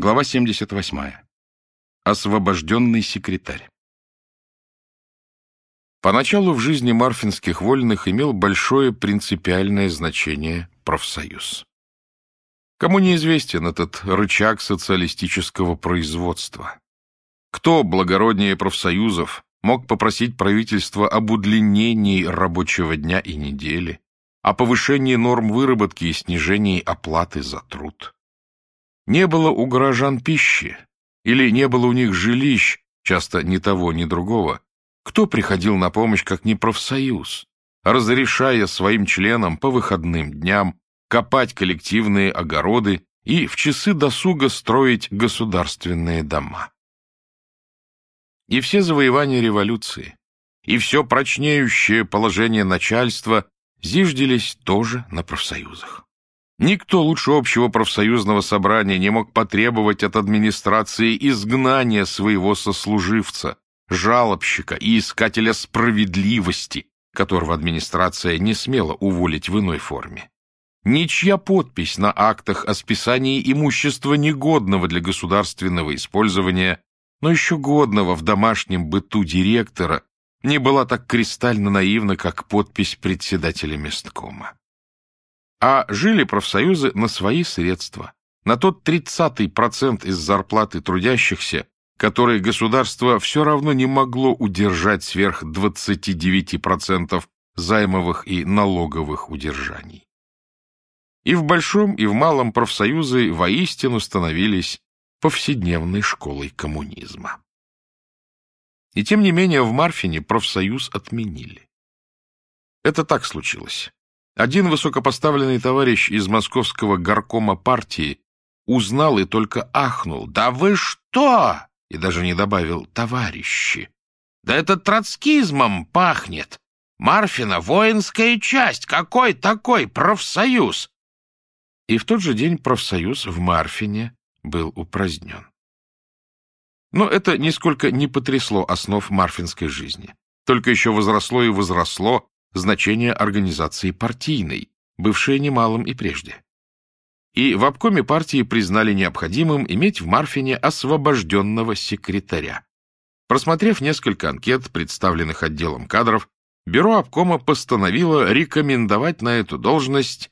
Глава 78. Освобожденный секретарь. Поначалу в жизни марфинских вольных имел большое принципиальное значение профсоюз. Кому неизвестен этот рычаг социалистического производства? Кто, благороднее профсоюзов, мог попросить правительство об удлинении рабочего дня и недели, о повышении норм выработки и снижении оплаты за труд? Не было у горожан пищи, или не было у них жилищ, часто ни того, ни другого. Кто приходил на помощь, как не профсоюз, разрешая своим членам по выходным дням копать коллективные огороды и в часы досуга строить государственные дома? И все завоевания революции, и все прочнеющее положение начальства зиждились тоже на профсоюзах. Никто лучше общего профсоюзного собрания не мог потребовать от администрации изгнания своего сослуживца, жалобщика и искателя справедливости, которого администрация не смела уволить в иной форме. Ничья подпись на актах о списании имущества негодного для государственного использования, но еще годного в домашнем быту директора, не была так кристально наивна, как подпись председателя месткома. А жили профсоюзы на свои средства, на тот тридцатый процент из зарплаты трудящихся, который государство все равно не могло удержать сверх 29% займовых и налоговых удержаний. И в большом, и в малом профсоюзы воистину становились повседневной школой коммунизма. И тем не менее в Марфине профсоюз отменили. Это так случилось. Один высокопоставленный товарищ из московского горкома партии узнал и только ахнул. «Да вы что?» И даже не добавил «товарищи». «Да это троцкизмом пахнет! Марфина — воинская часть! Какой такой профсоюз?» И в тот же день профсоюз в Марфине был упразднен. Но это нисколько не потрясло основ марфинской жизни. Только еще возросло и возросло значение организации партийной, бывшее немалым и прежде. И в обкоме партии признали необходимым иметь в Марфине освобожденного секретаря. Просмотрев несколько анкет, представленных отделом кадров, бюро обкома постановило рекомендовать на эту должность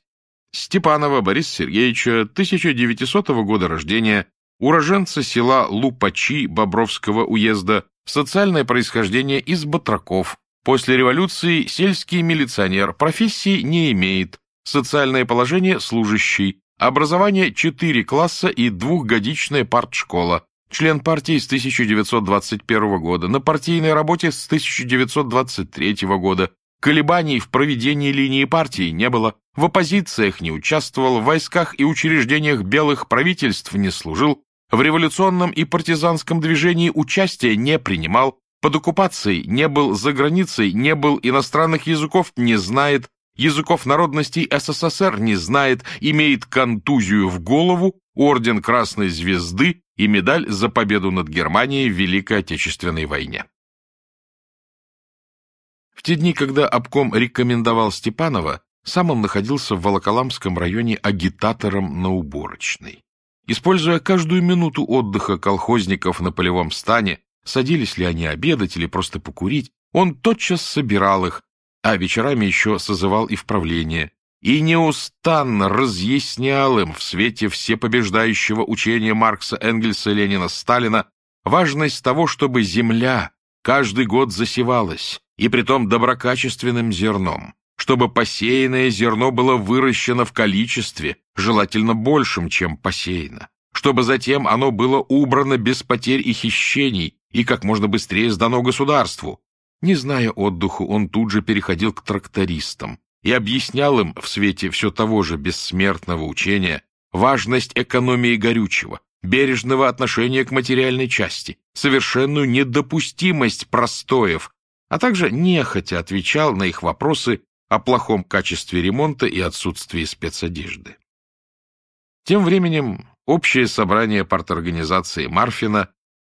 Степанова Бориса Сергеевича, 1900 года рождения, уроженца села Лупачи Бобровского уезда, социальное происхождение из Батраков, После революции сельский милиционер профессии не имеет, социальное положение служащий, образование 4 класса и двухгодичная партшкола, член партии с 1921 года, на партийной работе с 1923 года, колебаний в проведении линии партии не было, в оппозициях не участвовал, в войсках и учреждениях белых правительств не служил, в революционном и партизанском движении участия не принимал, под оккупацией, не был за границей, не был иностранных языков, не знает, языков народностей СССР не знает, имеет контузию в голову, орден Красной Звезды и медаль за победу над Германией в Великой Отечественной войне. В те дни, когда обком рекомендовал Степанова, сам он находился в Волоколамском районе агитатором на уборочной. Используя каждую минуту отдыха колхозников на полевом стане, Садились ли они обедать или просто покурить, он тотчас собирал их, а вечерами еще созывал и в правление, и неустанно разъяснял им в свете всепобеждающего учения Маркса, Энгельса, Ленина, Сталина важность того, чтобы земля каждый год засевалась, и притом доброкачественным зерном, чтобы посеянное зерно было выращено в количестве, желательно большим, чем посеяно, чтобы затем оно было убрано без потерь и хищений, и как можно быстрее сдано государству. Не зная отдыху, он тут же переходил к трактористам и объяснял им в свете все того же бессмертного учения важность экономии горючего, бережного отношения к материальной части, совершенную недопустимость простоев, а также нехотя отвечал на их вопросы о плохом качестве ремонта и отсутствии спецодежды. Тем временем общее собрание парторганизации Марфина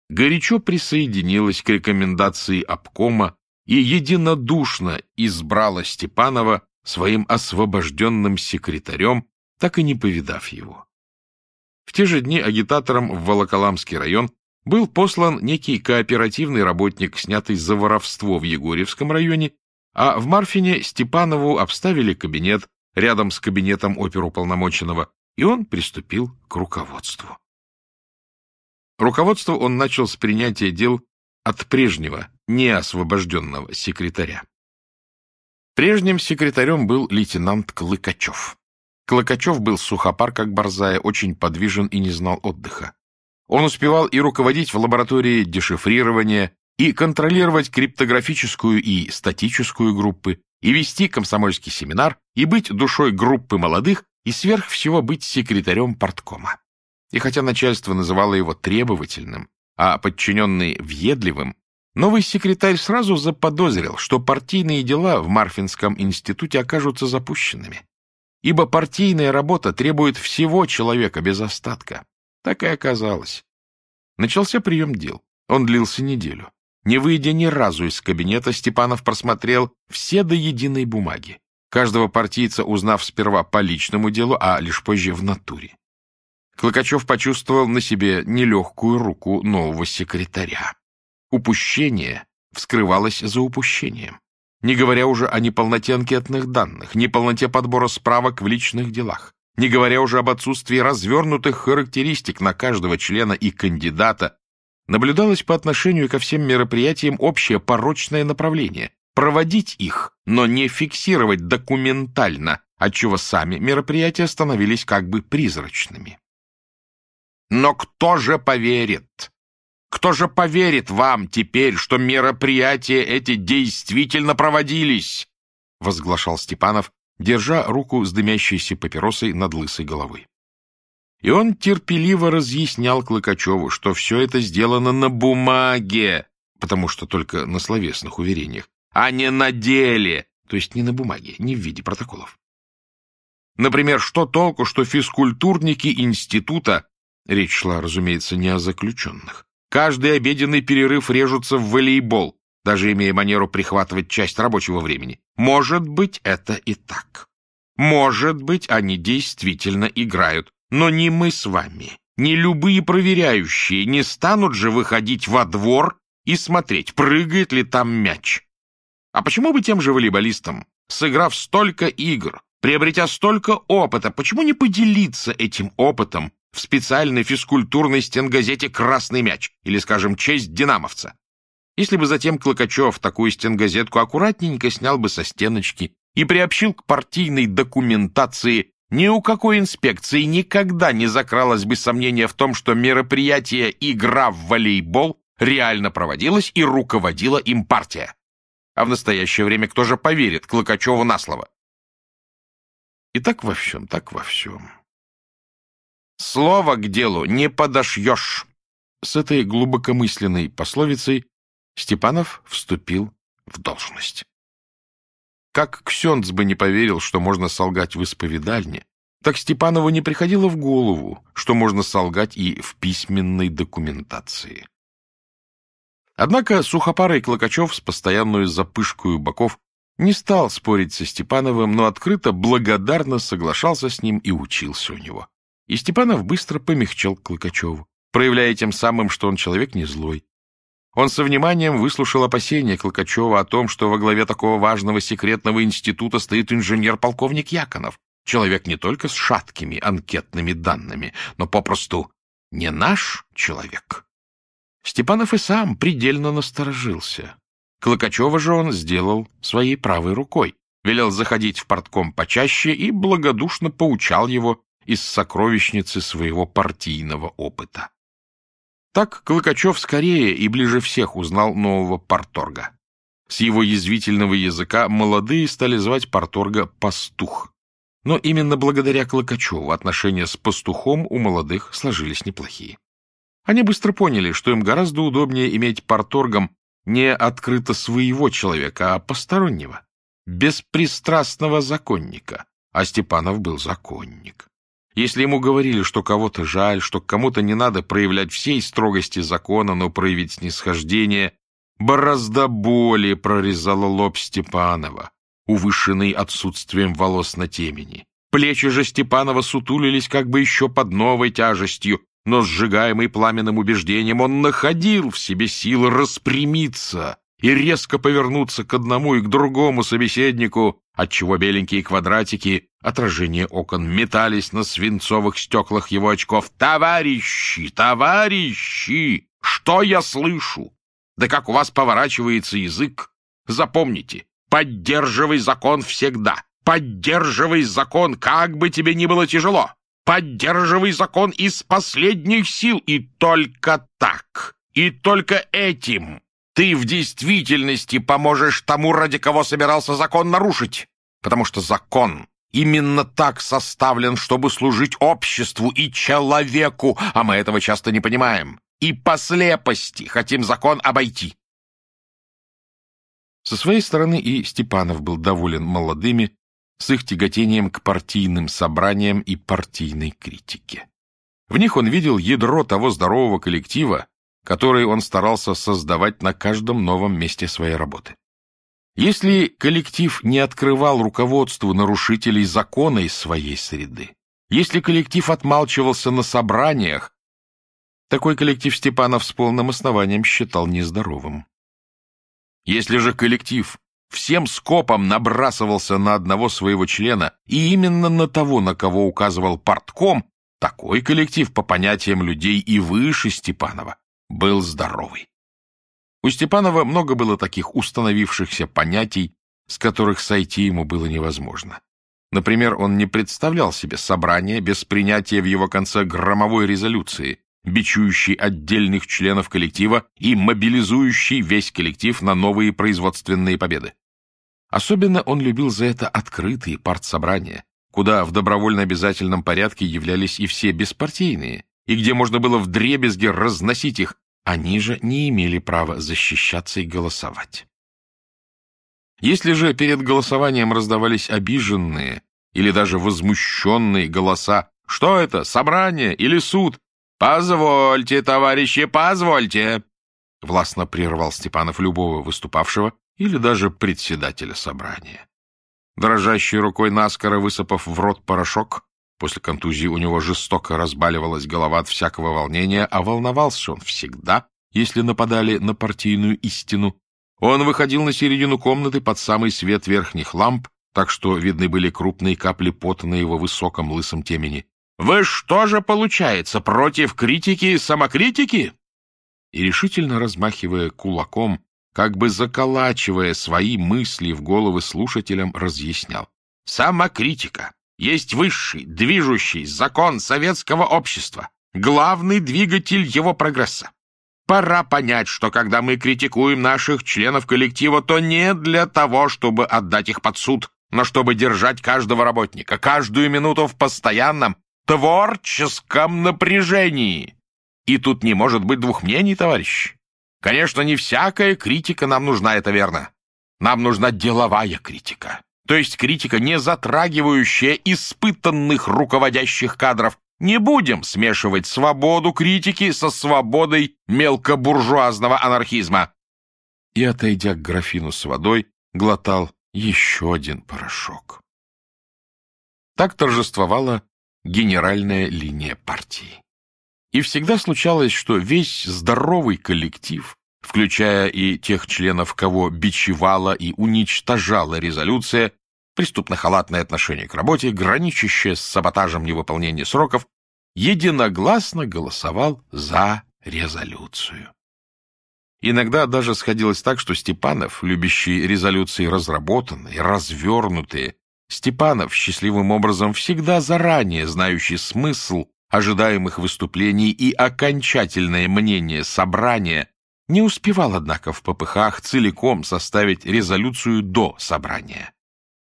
горячо присоединилась к рекомендации обкома и единодушно избрала Степанова своим освобожденным секретарем, так и не повидав его. В те же дни агитатором в Волоколамский район был послан некий кооперативный работник, снятый за воровство в Егорьевском районе, а в Марфине Степанову обставили кабинет рядом с кабинетом оперуполномоченного, и он приступил к руководству. Руководство он начал с принятия дел от прежнего, неосвобожденного секретаря. Прежним секретарем был лейтенант Клыкачев. Клыкачев был сухопар, как борзая, очень подвижен и не знал отдыха. Он успевал и руководить в лаборатории дешифрирования, и контролировать криптографическую и статическую группы, и вести комсомольский семинар, и быть душой группы молодых, и сверх всего быть секретарем порткома. И хотя начальство называло его требовательным, а подчиненный въедливым, новый секретарь сразу заподозрил, что партийные дела в Марфинском институте окажутся запущенными. Ибо партийная работа требует всего человека без остатка. Так и оказалось. Начался прием дел. Он длился неделю. Не выйдя ни разу из кабинета, Степанов просмотрел все до единой бумаги, каждого партийца узнав сперва по личному делу, а лишь позже в натуре. Клокачев почувствовал на себе нелегкую руку нового секретаря. Упущение вскрывалось за упущением, не говоря уже о неполноте анкетных данных, неполноте подбора справок в личных делах, не говоря уже об отсутствии развернутых характеристик на каждого члена и кандидата, наблюдалось по отношению ко всем мероприятиям общее порочное направление — проводить их, но не фиксировать документально, отчего сами мероприятия становились как бы призрачными. Но кто же поверит? Кто же поверит вам теперь, что мероприятия эти действительно проводились? — возглашал Степанов, держа руку с дымящейся папиросой над лысой головой. И он терпеливо разъяснял Клыкачеву, что все это сделано на бумаге, потому что только на словесных уверениях, а не на деле, то есть не на бумаге, не в виде протоколов. Например, что толку, что физкультурники института, речь шла, разумеется, не о заключенных, каждый обеденный перерыв режутся в волейбол, даже имея манеру прихватывать часть рабочего времени. Может быть, это и так. Может быть, они действительно играют, но ни мы с вами, ни любые проверяющие не станут же выходить во двор и смотреть, прыгает ли там мяч. А почему бы тем же волейболистам, сыграв столько игр, приобретя столько опыта, почему не поделиться этим опытом в специальной физкультурной стенгазете «Красный мяч» или, скажем, «Честь динамовца»? Если бы затем Клокачев такую стенгазетку аккуратненько снял бы со стеночки и приобщил к партийной документации ни у какой инспекции никогда не закралось бы сомнение в том, что мероприятие «Игра в волейбол» реально проводилось и руководила им партия. А в настоящее время кто же поверит Клокачеву на слово? И так во всем, так во всем. Слово к делу не подошьешь. С этой глубокомысленной пословицей Степанов вступил в должность. Как Ксенц бы не поверил, что можно солгать в исповедальне, так Степанову не приходило в голову, что можно солгать и в письменной документации. Однако сухопарый Клокачев с постоянную запышкой боков не стал спорить со Степановым, но открыто благодарно соглашался с ним и учился у него. И Степанов быстро помягчал Клокачеву, проявляя тем самым, что он человек не злой, он со вниманием выслушал опасения Клокачева о том, что во главе такого важного секретного института стоит инженер-полковник Яконов, человек не только с шаткими анкетными данными, но попросту не наш человек. Степанов и сам предельно насторожился. Клокачева же он сделал своей правой рукой, велел заходить в портком почаще и благодушно поучал его из сокровищницы своего партийного опыта. Так Клыкачев скорее и ближе всех узнал нового порторга. С его язвительного языка молодые стали звать порторга «пастух». Но именно благодаря Клыкачеву отношения с пастухом у молодых сложились неплохие. Они быстро поняли, что им гораздо удобнее иметь порторгом не открыто своего человека, а постороннего, беспристрастного законника, а Степанов был законник. Если ему говорили, что кого-то жаль, что кому-то не надо проявлять всей строгости закона, но проявить снисхождение, борозда боли прорезала лоб Степанова, увышенный отсутствием волос на темени. Плечи же Степанова сутулились как бы еще под новой тяжестью, но, сжигаемый пламенным убеждением, он находил в себе силы распрямиться и резко повернуться к одному и к другому собеседнику, отчего беленькие квадратики, отражение окон, метались на свинцовых стеклах его очков. «Товарищи! Товарищи! Что я слышу? Да как у вас поворачивается язык! Запомните, поддерживай закон всегда! Поддерживай закон, как бы тебе ни было тяжело! Поддерживай закон из последних сил, и только так, и только этим ты в действительности поможешь тому, ради кого собирался закон нарушить, потому что закон именно так составлен, чтобы служить обществу и человеку, а мы этого часто не понимаем, и по слепости хотим закон обойти. Со своей стороны и Степанов был доволен молодыми, с их тяготением к партийным собраниям и партийной критике. В них он видел ядро того здорового коллектива, который он старался создавать на каждом новом месте своей работы. Если коллектив не открывал руководству нарушителей закона из своей среды, если коллектив отмалчивался на собраниях, такой коллектив Степанов с полным основанием считал нездоровым. Если же коллектив всем скопом набрасывался на одного своего члена и именно на того, на кого указывал партком, такой коллектив, по понятиям людей и выше Степанова, был здоровый. У Степанова много было таких установившихся понятий, с которых сойти ему было невозможно. Например, он не представлял себе собрания без принятия в его конце громовой резолюции, бичующий отдельных членов коллектива и мобилизующий весь коллектив на новые производственные победы. Особенно он любил за это открытые партсобрания, куда в добровольно-обязательном порядке являлись и все беспартийные, и где можно было вдребезги разносить их, они же не имели права защищаться и голосовать. Если же перед голосованием раздавались обиженные или даже возмущенные голоса «Что это, собрание или суд?» «Позвольте, товарищи, позвольте!» Властно прервал Степанов любого выступавшего или даже председателя собрания. Дрожащей рукой наскоро высыпав в рот порошок, после контузии у него жестоко разбаливалась голова от всякого волнения, а волновался он всегда, если нападали на партийную истину. Он выходил на середину комнаты под самый свет верхних ламп, так что видны были крупные капли пота на его высоком лысом темени. «Вы что же, получается, против критики и самокритики?» И решительно размахивая кулаком, как бы заколачивая свои мысли в головы слушателям, разъяснял. Самокритика есть высший, движущий закон советского общества, главный двигатель его прогресса. Пора понять, что когда мы критикуем наших членов коллектива, то не для того, чтобы отдать их под суд, но чтобы держать каждого работника, каждую минуту в постоянном творческом напряжении. И тут не может быть двух мнений, товарищи. Конечно, не всякая критика нам нужна, это верно. Нам нужна деловая критика. То есть критика, не затрагивающая испытанных руководящих кадров. Не будем смешивать свободу критики со свободой мелкобуржуазного анархизма. И, отойдя к графину с водой, глотал еще один порошок. Так торжествовала генеральная линия партии. И всегда случалось, что весь здоровый коллектив, включая и тех членов, кого бичевала и уничтожала резолюция, преступно-халатное отношение к работе, граничащее с саботажем невыполнения сроков, единогласно голосовал за резолюцию. Иногда даже сходилось так, что Степанов, любящий резолюции разработанные, развернутые, Степанов, счастливым образом всегда заранее знающий смысл ожидаемых выступлений и окончательное мнение собрания, не успевал, однако, в попыхах целиком составить резолюцию до собрания.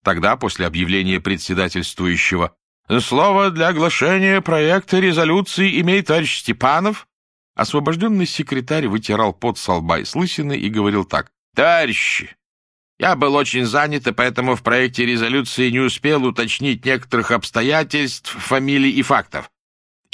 Тогда, после объявления председательствующего «Слово для оглашения проекта резолюции имеет товарищ Степанов», освобожденный секретарь вытирал пот со лба и с и говорил так «Товарищи, я был очень занят, и поэтому в проекте резолюции не успел уточнить некоторых обстоятельств, фамилий и фактов.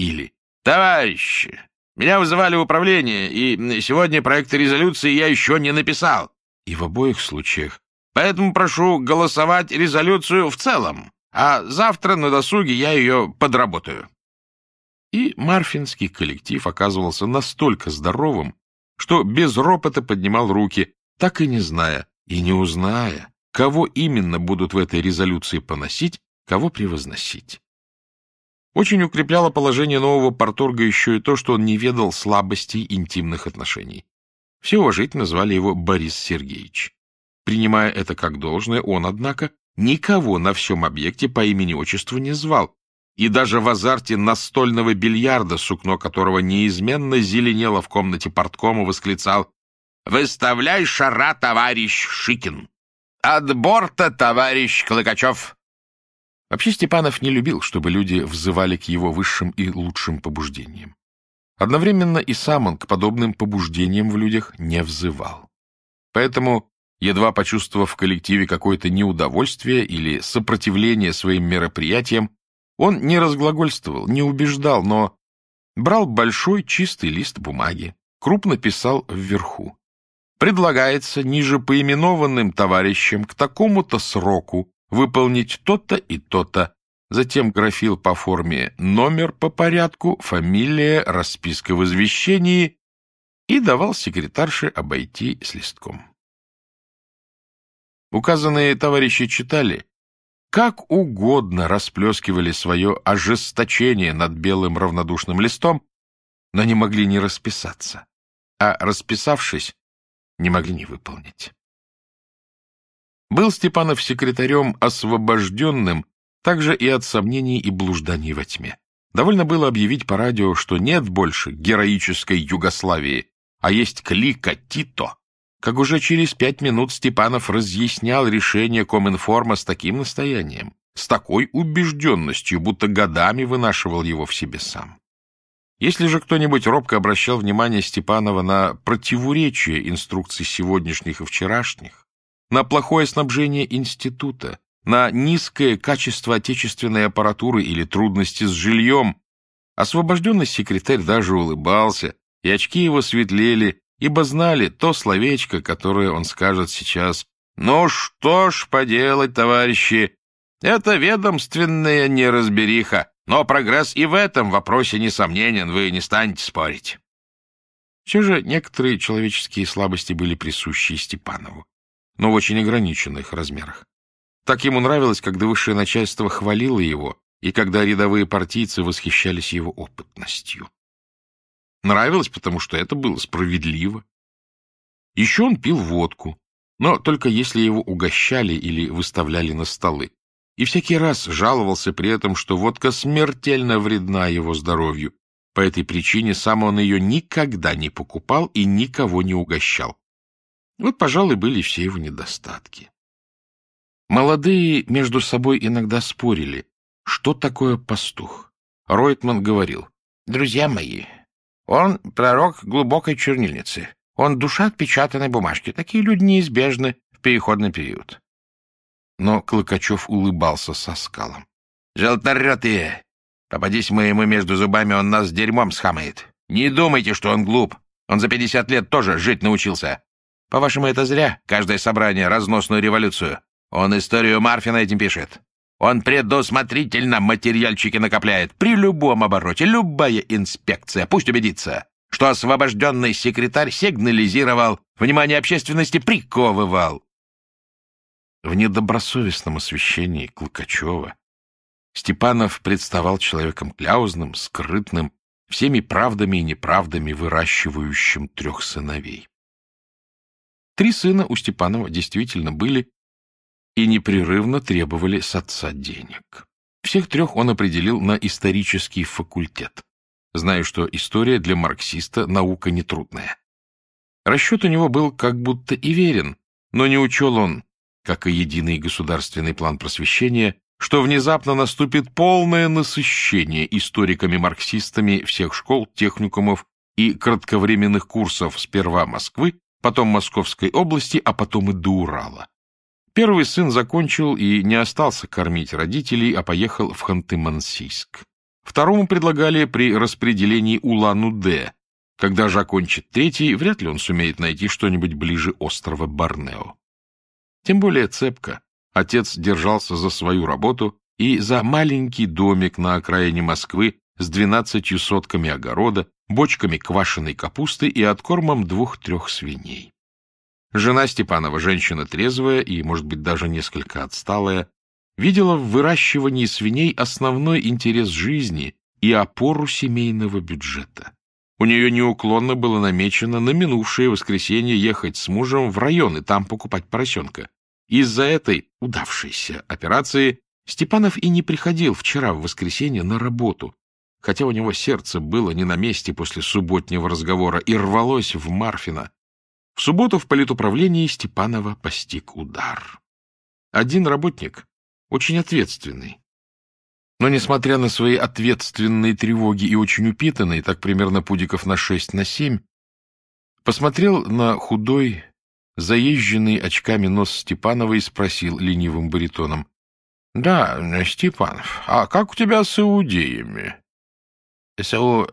Или «Товарищи, меня вызывали в управление, и сегодня проект резолюции я еще не написал». И в обоих случаях. Поэтому прошу голосовать резолюцию в целом. а завтра на досуге я ее подработаю. И марфинский коллектив оказывался настолько здоровым, что без ропота поднимал руки, так и не зная и не узная, кого именно будут в этой резолюции поносить, кого превозносить. Очень укрепляло положение нового порторга еще и то, что он не ведал слабостей интимных отношений. Все уважительно звали его Борис Сергеевич. Принимая это как должное, он, однако, никого на всем объекте по имени-отчеству не звал, и даже в азарте настольного бильярда, сукно которого неизменно зеленело в комнате порткома, восклицал «Выставляй шара, товарищ Шикин! От борта, товарищ Клыкачев!» Вообще Степанов не любил, чтобы люди взывали к его высшим и лучшим побуждениям. Одновременно и сам он к подобным побуждениям в людях не взывал. Поэтому, едва почувствовав в коллективе какое-то неудовольствие или сопротивление своим мероприятиям, он не разглагольствовал, не убеждал, но брал большой чистый лист бумаги, крупно писал вверху. Предлагается ниже поименованным товарищам к такому-то сроку выполнить то-то и то-то, затем графил по форме номер по порядку, фамилия, расписка в извещении и давал секретарше обойти с листком. Указанные товарищи читали, как угодно расплескивали свое ожесточение над белым равнодушным листом, но не могли не расписаться, а расписавшись, не могли не выполнить. Был Степанов секретарем освобожденным также и от сомнений и блужданий во тьме. Довольно было объявить по радио, что нет больше героической Югославии, а есть клика Тито. Как уже через пять минут Степанов разъяснял решение Коминформа с таким настоянием, с такой убежденностью, будто годами вынашивал его в себе сам. Если же кто-нибудь робко обращал внимание Степанова на противоречие инструкций сегодняшних и вчерашних, на плохое снабжение института, на низкое качество отечественной аппаратуры или трудности с жильем. Освобожденный секретарь даже улыбался, и очки его светлели, ибо знали то словечко, которое он скажет сейчас. «Ну что ж поделать, товарищи, это ведомственная неразбериха, но прогресс и в этом вопросе несомненен, вы не станете спорить». Все же некоторые человеческие слабости были присущи Степанову но в очень ограниченных размерах. Так ему нравилось, когда высшее начальство хвалило его, и когда рядовые партийцы восхищались его опытностью. Нравилось, потому что это было справедливо. Еще он пил водку, но только если его угощали или выставляли на столы. И всякий раз жаловался при этом, что водка смертельно вредна его здоровью. По этой причине сам он ее никогда не покупал и никого не угощал. Вот, пожалуй, были все его недостатки. Молодые между собой иногда спорили, что такое пастух. Ройтман говорил, «Друзья мои, он пророк глубокой чернильницы, он душа отпечатанной бумажки. Такие люди неизбежны в переходный период». Но Клыкачев улыбался со скалом. «Желторотые! Попадись мы ему между зубами, он нас дерьмом схамает. Не думайте, что он глуп. Он за пятьдесят лет тоже жить научился. По-вашему, это зря? Каждое собрание — разносную революцию. Он историю Марфина этим пишет. Он предусмотрительно материальчики накопляет. При любом обороте, любая инспекция. Пусть убедится, что освобожденный секретарь сигнализировал, внимание общественности приковывал. В недобросовестном освещении Клыкачева Степанов представал человеком кляузным, скрытным, всеми правдами и неправдами выращивающим трех сыновей. Три сына у Степанова действительно были и непрерывно требовали с отца денег. Всех трех он определил на исторический факультет, зная, что история для марксиста наука нетрудная. Расчет у него был как будто и верен, но не учел он, как и единый государственный план просвещения, что внезапно наступит полное насыщение историками-марксистами всех школ, техникумов и кратковременных курсов сперва Москвы, потом Московской области, а потом и до Урала. Первый сын закончил и не остался кормить родителей, а поехал в Ханты-Мансийск. Второму предлагали при распределении Улан-Удэ. Когда же окончит третий, вряд ли он сумеет найти что-нибудь ближе острова Борнео. Тем более цепко. Отец держался за свою работу и за маленький домик на окраине Москвы с двенадцатью сотками огорода, бочками квашеной капусты и откормом двух-трех свиней. Жена Степанова, женщина трезвая и, может быть, даже несколько отсталая, видела в выращивании свиней основной интерес жизни и опору семейного бюджета. У нее неуклонно было намечено на минувшее воскресенье ехать с мужем в район и там покупать поросенка. Из-за этой удавшейся операции Степанов и не приходил вчера в воскресенье на работу, хотя у него сердце было не на месте после субботнего разговора и рвалось в Марфина. В субботу в политуправлении Степанова постиг удар. Один работник, очень ответственный, но, несмотря на свои ответственные тревоги и очень упитанный, так примерно пудиков на шесть на семь, посмотрел на худой, заезженный очками нос Степанова и спросил ленивым баритоном. — Да, Степанов, а как у тебя с иудеями? — С у...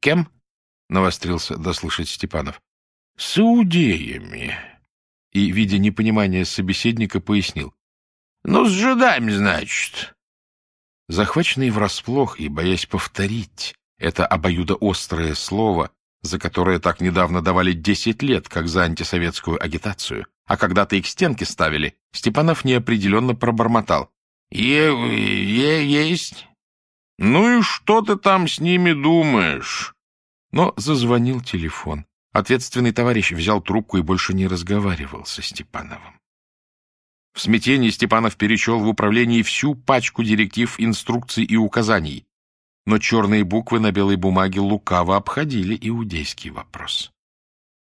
кем? — навострился дослушать Степанов. — С иудеями. И, видя непонимание собеседника, пояснил. — Ну, с жидами, значит. Захваченный врасплох и боясь повторить это обоюдоострое слово, за которое так недавно давали десять лет, как за антисоветскую агитацию, а когда-то их стенки ставили, Степанов неопределенно пробормотал. «Е... е... есть». «Ну и что ты там с ними думаешь?» Но зазвонил телефон. Ответственный товарищ взял трубку и больше не разговаривал со Степановым. В смятении Степанов перечел в управлении всю пачку директив, инструкций и указаний, но черные буквы на белой бумаге лукаво обходили иудейский вопрос.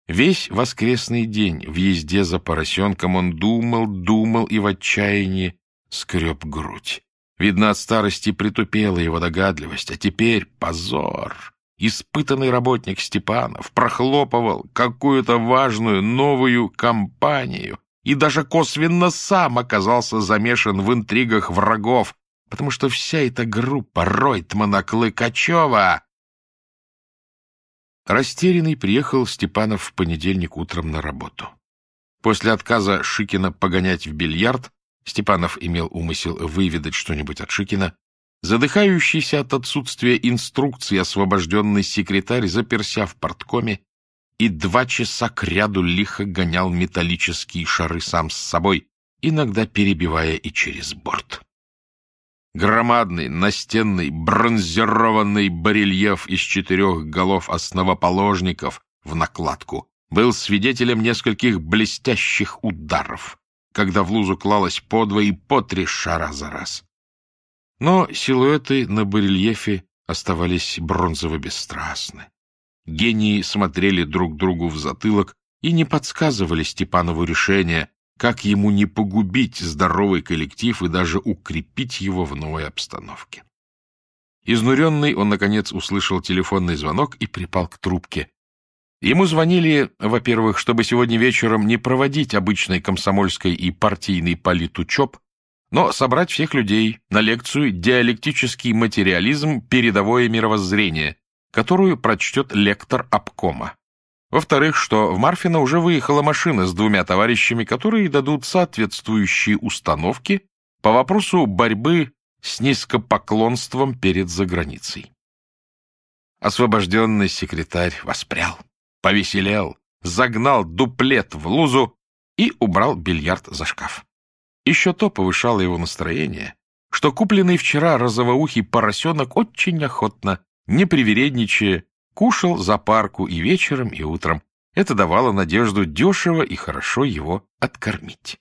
Весь воскресный день в езде за поросенком он думал, думал и в отчаянии скреб грудь. Видно, от старости притупела его догадливость, а теперь позор. Испытанный работник Степанов прохлопывал какую-то важную новую кампанию и даже косвенно сам оказался замешан в интригах врагов, потому что вся эта группа Ройтмана Клыкачева Растерянный приехал Степанов в понедельник утром на работу. После отказа Шикина погонять в бильярд, Степанов имел умысел выведать что-нибудь от Шикина, задыхающийся от отсутствия инструкций освобожденный секретарь заперся в порткоме и два часа кряду лихо гонял металлические шары сам с собой, иногда перебивая и через борт. Громадный настенный бронзированный барельеф из четырех голов основоположников в накладку был свидетелем нескольких блестящих ударов, когда в лузу клалось по два и по три шара за раз. Но силуэты на барельефе оставались бронзово-бесстрастны. Гении смотрели друг другу в затылок и не подсказывали Степанову решение, как ему не погубить здоровый коллектив и даже укрепить его в новой обстановке. Изнуренный, он, наконец, услышал телефонный звонок и припал к трубке. Ему звонили, во-первых, чтобы сегодня вечером не проводить обычной комсомольской и партийный политучеб, но собрать всех людей на лекцию «Диалектический материализм. Передовое мировоззрение», которую прочтет лектор обкома. Во-вторых, что в Марфино уже выехала машина с двумя товарищами, которые дадут соответствующие установки по вопросу борьбы с низкопоклонством перед заграницей. Освобожденный секретарь воспрял, повеселел, загнал дуплет в лузу и убрал бильярд за шкаф. Еще то повышало его настроение, что купленный вчера розовоухий поросенок очень охотно, не привередничая, Кушал за парку и вечером, и утром. Это давало надежду дешево и хорошо его откормить.